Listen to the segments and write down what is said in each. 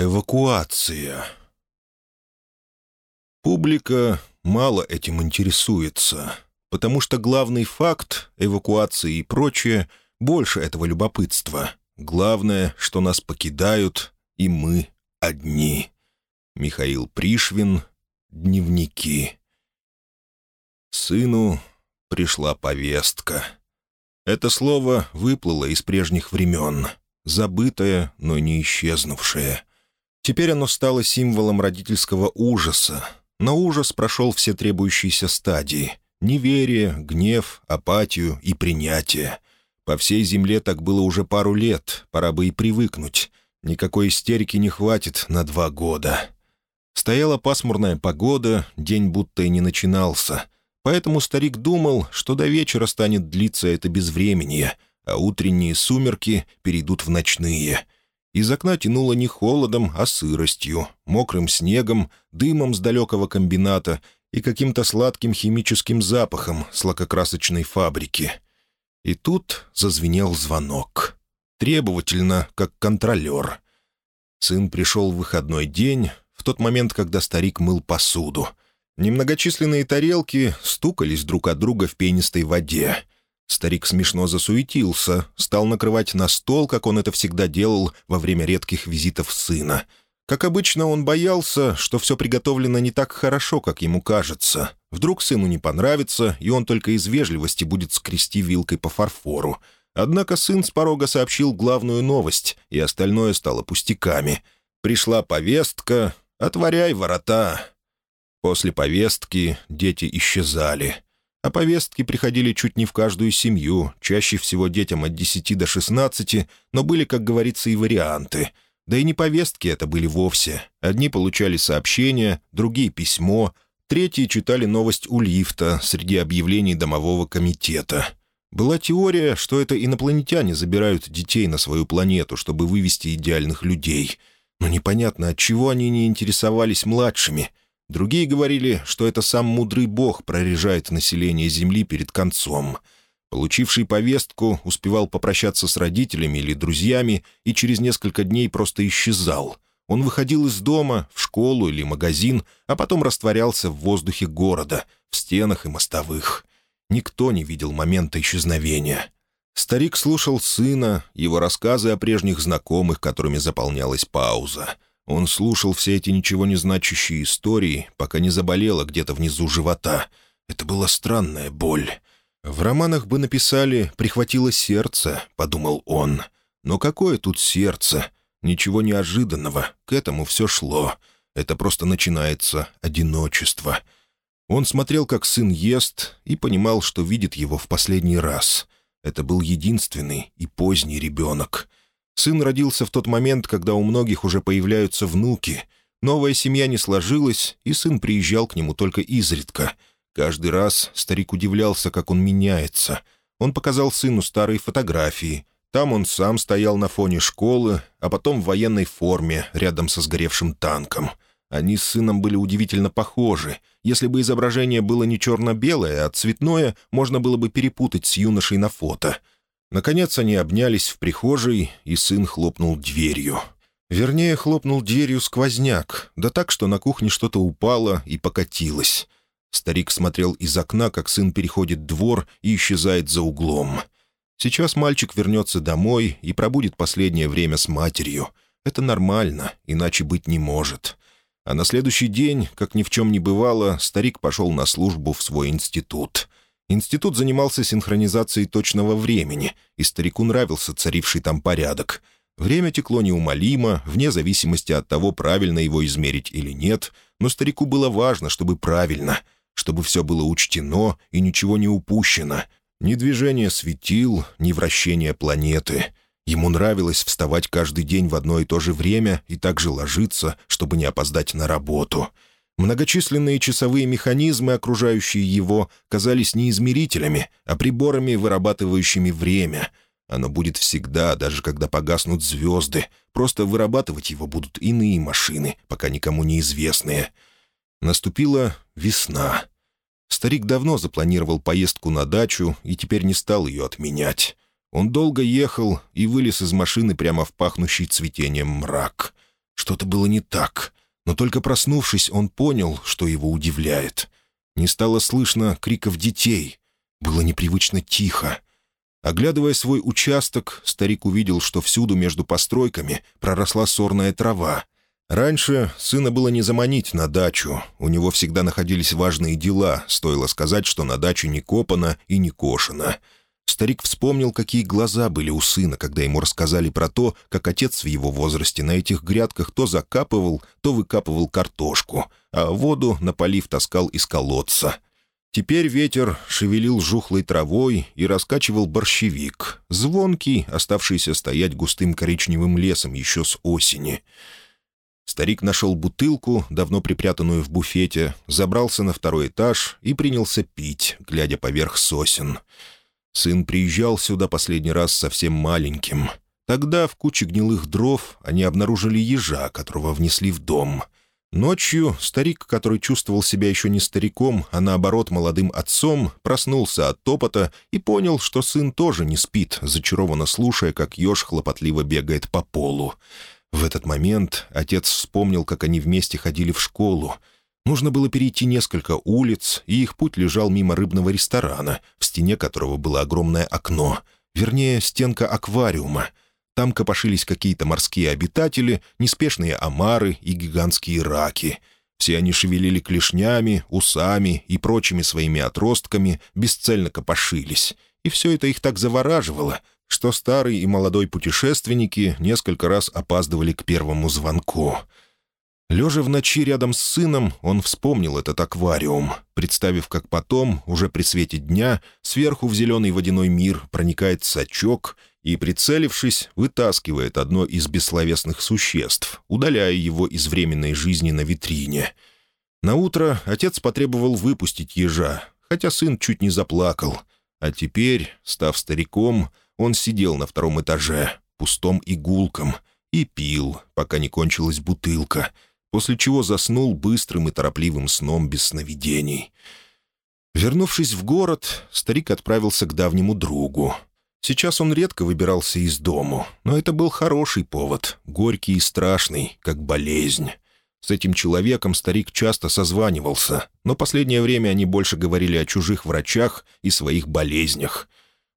Эвакуация. Публика мало этим интересуется, потому что главный факт, эвакуации и прочее, больше этого любопытства. Главное, что нас покидают, и мы одни. Михаил Пришвин. Дневники. Сыну пришла повестка. Это слово выплыло из прежних времен, забытое, но не исчезнувшее — Теперь оно стало символом родительского ужаса, но ужас прошел все требующиеся стадии — неверие, гнев, апатию и принятие. По всей земле так было уже пару лет, пора бы и привыкнуть. Никакой истерики не хватит на два года. Стояла пасмурная погода, день будто и не начинался. Поэтому старик думал, что до вечера станет длиться это безвременье, а утренние сумерки перейдут в ночные — из окна тянуло не холодом, а сыростью, мокрым снегом, дымом с далекого комбината и каким-то сладким химическим запахом с лакокрасочной фабрики. И тут зазвенел звонок. Требовательно, как контролер. Сын пришел в выходной день, в тот момент, когда старик мыл посуду. Немногочисленные тарелки стукались друг от друга в пенистой воде — Старик смешно засуетился, стал накрывать на стол, как он это всегда делал во время редких визитов сына. Как обычно, он боялся, что все приготовлено не так хорошо, как ему кажется. Вдруг сыну не понравится, и он только из вежливости будет скрести вилкой по фарфору. Однако сын с порога сообщил главную новость, и остальное стало пустяками. Пришла повестка «Отворяй ворота». После повестки дети исчезали — а повестки приходили чуть не в каждую семью, чаще всего детям от 10 до 16, но были, как говорится, и варианты. Да и не повестки это были вовсе. Одни получали сообщения, другие — письмо, третьи читали новость у лифта среди объявлений домового комитета. Была теория, что это инопланетяне забирают детей на свою планету, чтобы вывести идеальных людей. Но непонятно, от чего они не интересовались младшими — Другие говорили, что это сам мудрый бог прорежает население Земли перед концом. Получивший повестку успевал попрощаться с родителями или друзьями и через несколько дней просто исчезал. Он выходил из дома, в школу или магазин, а потом растворялся в воздухе города, в стенах и мостовых. Никто не видел момента исчезновения. Старик слушал сына, его рассказы о прежних знакомых, которыми заполнялась пауза — он слушал все эти ничего не значащие истории, пока не заболело где-то внизу живота. Это была странная боль. В романах бы написали «прихватило сердце», — подумал он. Но какое тут сердце? Ничего неожиданного, к этому все шло. Это просто начинается одиночество. Он смотрел, как сын ест, и понимал, что видит его в последний раз. Это был единственный и поздний ребенок. Сын родился в тот момент, когда у многих уже появляются внуки. Новая семья не сложилась, и сын приезжал к нему только изредка. Каждый раз старик удивлялся, как он меняется. Он показал сыну старые фотографии. Там он сам стоял на фоне школы, а потом в военной форме, рядом со сгоревшим танком. Они с сыном были удивительно похожи. Если бы изображение было не черно-белое, а цветное, можно было бы перепутать с юношей на фото — Наконец они обнялись в прихожей, и сын хлопнул дверью. Вернее, хлопнул дверью сквозняк, да так, что на кухне что-то упало и покатилось. Старик смотрел из окна, как сын переходит двор и исчезает за углом. Сейчас мальчик вернется домой и пробудет последнее время с матерью. Это нормально, иначе быть не может. А на следующий день, как ни в чем не бывало, старик пошел на службу в свой институт. Институт занимался синхронизацией точного времени, и старику нравился царивший там порядок. Время текло неумолимо, вне зависимости от того, правильно его измерить или нет, но старику было важно, чтобы правильно, чтобы все было учтено и ничего не упущено. Ни движение светил, ни вращение планеты. Ему нравилось вставать каждый день в одно и то же время и также ложиться, чтобы не опоздать на работу — Многочисленные часовые механизмы, окружающие его, казались не измерителями, а приборами, вырабатывающими время. Оно будет всегда, даже когда погаснут звезды. Просто вырабатывать его будут иные машины, пока никому неизвестные. Наступила весна. Старик давно запланировал поездку на дачу и теперь не стал ее отменять. Он долго ехал и вылез из машины прямо в пахнущий цветением мрак — Что-то было не так, но только проснувшись, он понял, что его удивляет. Не стало слышно криков детей. Было непривычно тихо. Оглядывая свой участок, старик увидел, что всюду между постройками проросла сорная трава. Раньше сына было не заманить на дачу. У него всегда находились важные дела, стоило сказать, что на даче не копано и не кошено. Старик вспомнил, какие глаза были у сына, когда ему рассказали про то, как отец в его возрасте на этих грядках то закапывал, то выкапывал картошку, а воду, напалив, таскал из колодца. Теперь ветер шевелил жухлой травой и раскачивал борщевик, звонкий, оставшийся стоять густым коричневым лесом еще с осени — Старик нашел бутылку, давно припрятанную в буфете, забрался на второй этаж и принялся пить, глядя поверх сосен. Сын приезжал сюда последний раз совсем маленьким. Тогда в куче гнилых дров они обнаружили ежа, которого внесли в дом. Ночью старик, который чувствовал себя еще не стариком, а наоборот молодым отцом, проснулся от топота и понял, что сын тоже не спит, зачарованно слушая, как еж хлопотливо бегает по полу. В этот момент отец вспомнил, как они вместе ходили в школу. Нужно было перейти несколько улиц, и их путь лежал мимо рыбного ресторана, в стене которого было огромное окно, вернее, стенка аквариума. Там копошились какие-то морские обитатели, неспешные омары и гигантские раки. Все они шевелили клешнями, усами и прочими своими отростками, бесцельно копошились. И все это их так завораживало, что старый и молодой путешественники несколько раз опаздывали к первому звонку. Лежа в ночи рядом с сыном, он вспомнил этот аквариум, представив, как потом, уже при свете дня, сверху в зеленый водяной мир проникает сачок и, прицелившись, вытаскивает одно из бессловесных существ, удаляя его из временной жизни на витрине. Наутро отец потребовал выпустить ежа, хотя сын чуть не заплакал. А теперь, став стариком, он сидел на втором этаже, пустом и гулком, и пил, пока не кончилась бутылка, после чего заснул быстрым и торопливым сном без сновидений. Вернувшись в город, старик отправился к давнему другу. Сейчас он редко выбирался из дому, но это был хороший повод, горький и страшный, как болезнь. С этим человеком старик часто созванивался, но последнее время они больше говорили о чужих врачах и своих болезнях.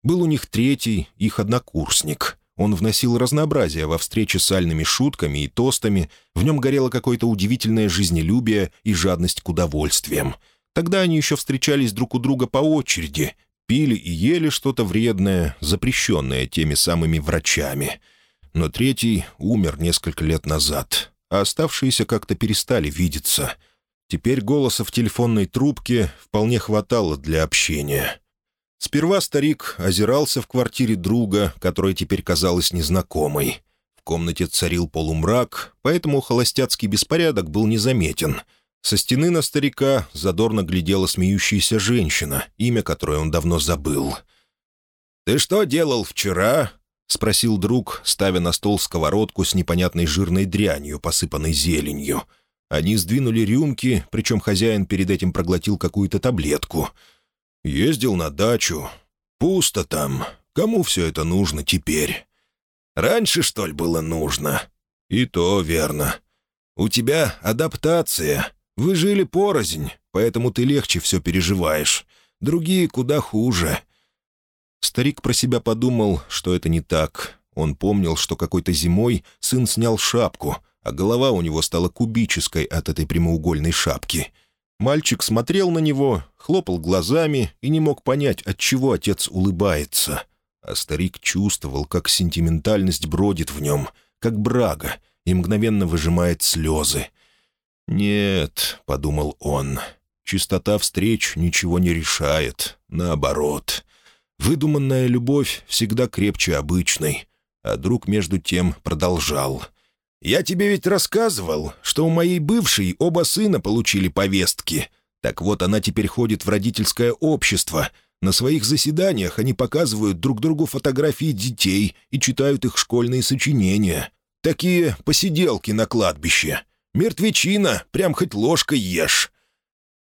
Был у них третий, их однокурсник. Он вносил разнообразие во встречи с сальными шутками и тостами, в нем горело какое-то удивительное жизнелюбие и жадность к удовольствиям. Тогда они еще встречались друг у друга по очереди, пили и ели что-то вредное, запрещенное теми самыми врачами. Но третий умер несколько лет назад, а оставшиеся как-то перестали видеться. Теперь голоса в телефонной трубке вполне хватало для общения. Сперва старик озирался в квартире друга, которая теперь казалась незнакомой. В комнате царил полумрак, поэтому холостяцкий беспорядок был незаметен. Со стены на старика задорно глядела смеющаяся женщина, имя которой он давно забыл. «Ты что делал вчера?» — спросил друг, ставя на стол сковородку с непонятной жирной дрянью, посыпанной зеленью. Они сдвинули рюмки, причем хозяин перед этим проглотил какую-то таблетку — Ездил на дачу. Пусто там. Кому все это нужно теперь? Раньше, что ли, было нужно? И то верно. У тебя адаптация. Вы жили порознь, поэтому ты легче все переживаешь. Другие куда хуже. Старик про себя подумал, что это не так. Он помнил, что какой-то зимой сын снял шапку, а голова у него стала кубической от этой прямоугольной шапки. Мальчик смотрел на него, хлопал глазами и не мог понять, от чего отец улыбается. А старик чувствовал, как сентиментальность бродит в нем, как брага, и мгновенно выжимает слезы. «Нет», — подумал он, — «чистота встреч ничего не решает. Наоборот. Выдуманная любовь всегда крепче обычной». А друг между тем продолжал — я тебе ведь рассказывал, что у моей бывшей оба сына получили повестки. Так вот, она теперь ходит в родительское общество. На своих заседаниях они показывают друг другу фотографии детей и читают их школьные сочинения. Такие посиделки на кладбище. Мертвечина, прям хоть ложкой ешь».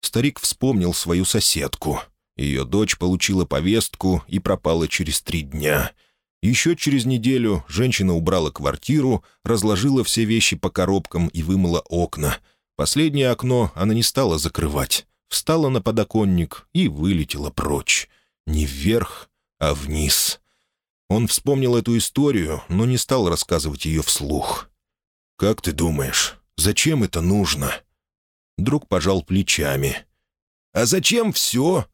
Старик вспомнил свою соседку. Ее дочь получила повестку и пропала через три дня. Еще через неделю женщина убрала квартиру, разложила все вещи по коробкам и вымыла окна. Последнее окно она не стала закрывать. Встала на подоконник и вылетела прочь. Не вверх, а вниз. Он вспомнил эту историю, но не стал рассказывать ее вслух. «Как ты думаешь, зачем это нужно?» Друг пожал плечами. «А зачем все?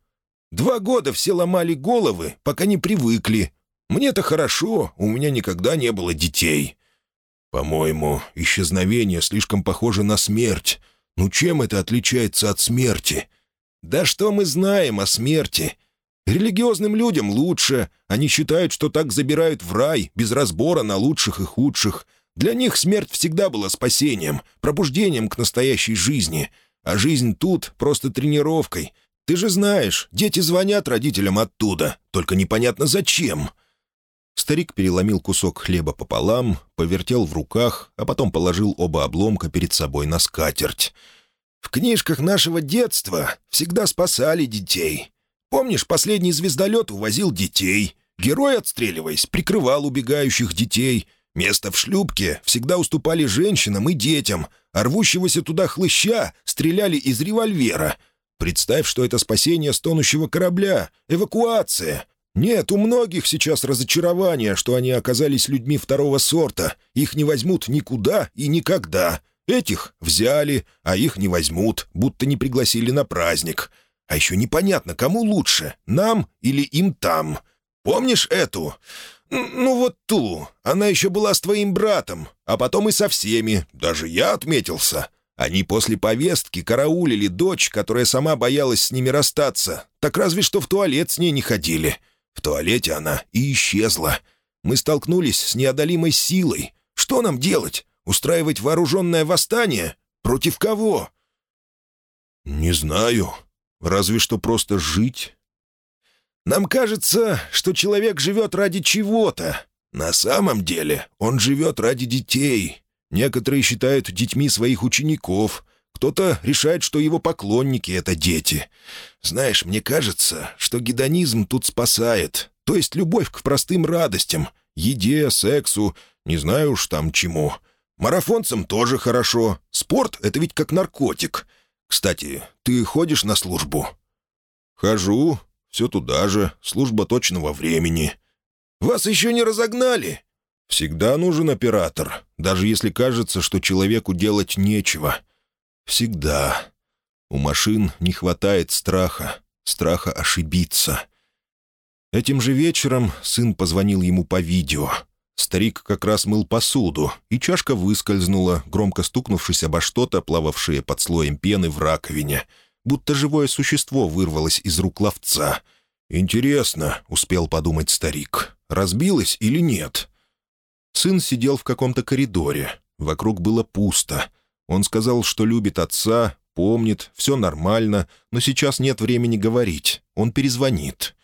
Два года все ломали головы, пока не привыкли. Мне-то хорошо, у меня никогда не было детей. По-моему, исчезновение слишком похоже на смерть. Ну чем это отличается от смерти? Да что мы знаем о смерти? Религиозным людям лучше. Они считают, что так забирают в рай, без разбора на лучших и худших. Для них смерть всегда была спасением, пробуждением к настоящей жизни. А жизнь тут просто тренировкой. Ты же знаешь, дети звонят родителям оттуда, только непонятно зачем. Старик переломил кусок хлеба пополам, повертел в руках, а потом положил оба обломка перед собой на скатерть. «В книжках нашего детства всегда спасали детей. Помнишь, последний звездолет увозил детей. Герой, отстреливаясь, прикрывал убегающих детей. Место в шлюпке всегда уступали женщинам и детям, а рвущегося туда хлыща стреляли из револьвера. Представь, что это спасение стонущего корабля, эвакуация, нет, у многих сейчас разочарование, что они оказались людьми второго сорта. Их не возьмут никуда и никогда. Этих взяли, а их не возьмут, будто не пригласили на праздник. А еще непонятно, кому лучше, нам или им там. Помнишь эту? Ну вот ту. Она еще была с твоим братом, а потом и со всеми. Даже я отметился. Они после повестки караулили дочь, которая сама боялась с ними расстаться. Так разве что в туалет с ней не ходили. В туалете она и исчезла. Мы столкнулись с неодолимой силой. Что нам делать? Устраивать вооруженное восстание? Против кого?» «Не знаю. Разве что просто жить». «Нам кажется, что человек живет ради чего-то. На самом деле он живет ради детей. Некоторые считают детьми своих учеников, кто-то решает, что его поклонники — это дети. Знаешь, мне кажется, что гедонизм тут спасает. То есть любовь к простым радостям, еде, сексу, не знаю уж там чему. Марафонцам тоже хорошо. Спорт — это ведь как наркотик. Кстати, ты ходишь на службу?» «Хожу. Все туда же. Служба точного времени». «Вас еще не разогнали?» «Всегда нужен оператор, даже если кажется, что человеку делать нечего. Всегда. У машин не хватает страха, страха ошибиться. Этим же вечером сын позвонил ему по видео. Старик как раз мыл посуду, и чашка выскользнула, громко стукнувшись обо что-то, плававшее под слоем пены в раковине, будто живое существо вырвалось из рук ловца. «Интересно», — успел подумать старик, — «разбилось или нет?» Сын сидел в каком-то коридоре. Вокруг было пусто. Он сказал, что любит отца, помнит, все нормально, но сейчас нет времени говорить. Он перезвонит.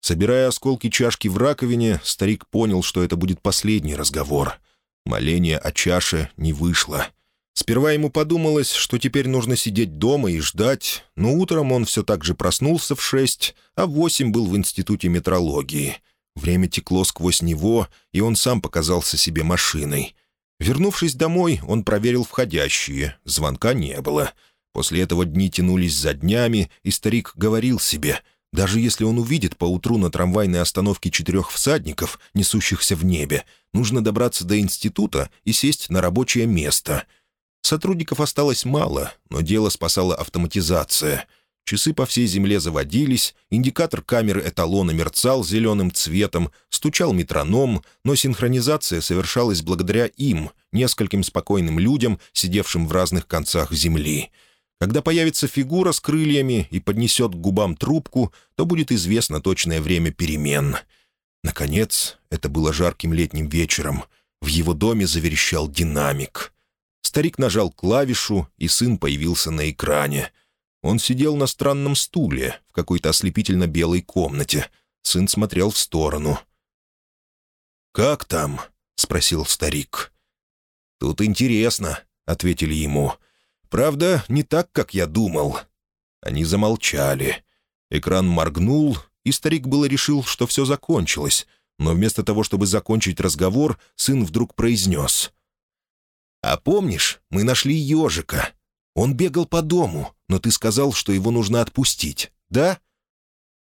Собирая осколки чашки в раковине, старик понял, что это будет последний разговор. Моление о чаше не вышло. Сперва ему подумалось, что теперь нужно сидеть дома и ждать, но утром он все так же проснулся в шесть, а в восемь был в институте метрологии. Время текло сквозь него, и он сам показался себе машиной — Вернувшись домой, он проверил входящие. Звонка не было. После этого дни тянулись за днями, и старик говорил себе, даже если он увидит поутру на трамвайной остановке четырех всадников, несущихся в небе, нужно добраться до института и сесть на рабочее место. Сотрудников осталось мало, но дело спасала автоматизация — Часы по всей земле заводились, индикатор камеры эталона мерцал зеленым цветом, стучал метроном, но синхронизация совершалась благодаря им, нескольким спокойным людям, сидевшим в разных концах земли. Когда появится фигура с крыльями и поднесет к губам трубку, то будет известно точное время перемен. Наконец, это было жарким летним вечером. В его доме заверещал динамик. Старик нажал клавишу, и сын появился на экране — он сидел на странном стуле в какой-то ослепительно-белой комнате. Сын смотрел в сторону. «Как там?» — спросил старик. «Тут интересно», — ответили ему. «Правда, не так, как я думал». Они замолчали. Экран моргнул, и старик было решил, что все закончилось. но вместо того, чтобы закончить разговор, сын вдруг произнес. «А помнишь, мы нашли ежика? Он бегал по дому, но ты сказал, что его нужно отпустить, да?»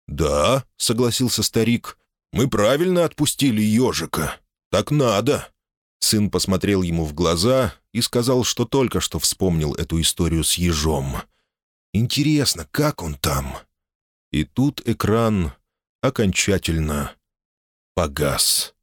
«Да», — согласился старик, — «мы правильно отпустили ежика. Так надо». Сын посмотрел ему в глаза и сказал, что только что вспомнил эту историю с ежом. «Интересно, как он там?» И тут экран окончательно погас.